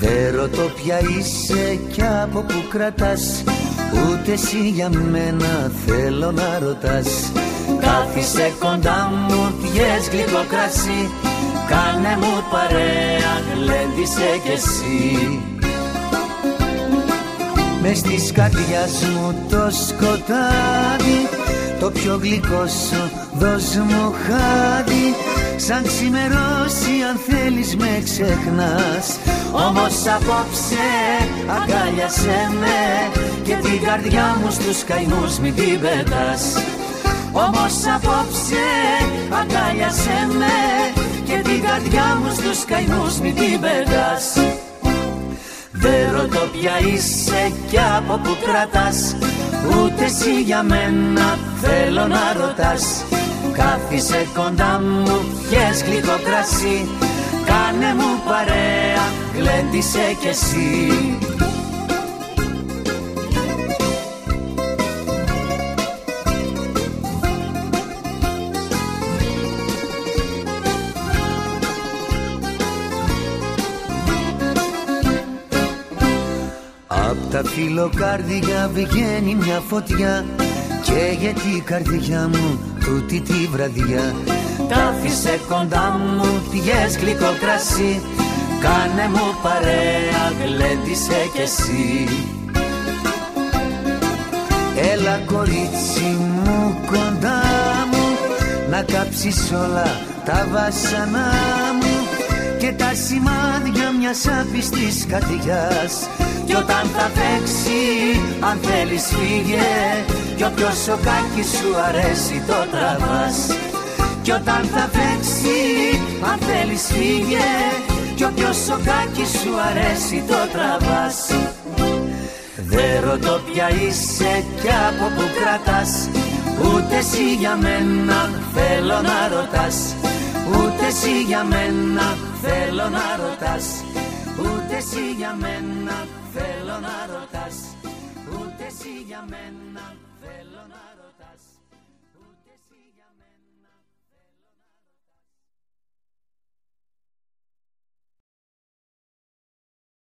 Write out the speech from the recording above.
Δεν ρωτώ ποια είσαι κι από που κρατάς. Ούτε εσύ για μένα θέλω να ρωτάς. Κάθισε κοντά μου, πιες γλυκό κρασί Κάνε μου παρέα, γλέντισε κι εσύ. Μες στις καρδιάς μου το σκοτάδι. Το πιο γλυκό σου δώσ' μου χάδι Σαν ξημερώσει αν θέλεις με ξεχνάς. Όμως απόψε αγκάλιασέ με Και την καρδιά μου στους καημούς μην την πετάς. Όμως απόψε αγκάλιασέ με Και την καρδιά μου στους καημούς μην την πετάς. Δεν ρωτώ ποια είσαι κι από που κρατάς Ούτε εσύ για μένα θέλω να ρωτάς Κάθισε κοντά μου, πιες γλυκό κρασί Κάνε μου παρέα, γλέντισε κι εσύ. Απ' τα φιλοκάρδια βγαίνει μια φωτιά Και γιατί η καρδιά μου τούτη τη βραδιά. Κάθισε κοντά μου, πιες γλυκό κρασί. Κάνε μου παρέα, γλέντισε κι εσύ. Έλα κορίτσι μου κοντά μου Να κάψεις όλα τα βάσανά μου Και τα σημάδια μιας άπιστης καρδιάς. Κι όταν θα παίξει αν θέλεις φύγε Κι όποιος σοκάκι σου αρέσει το τραβάς. Κι όταν θα παίξει αν θέλεις φύγε. Κι όποιος σοκάκι σου αρέσει το τραβάς. Δεν ρωτώ ποια είσαι κι από που κρατάς. Ούτε εσύ για μένα θέλω να ρωτάς. Ούτε εσύ για μένα θέλω να ρωτάς. Ούτε εσύ για μένα θέλω να ρωτάς για μένα θέλω να ρωτάς.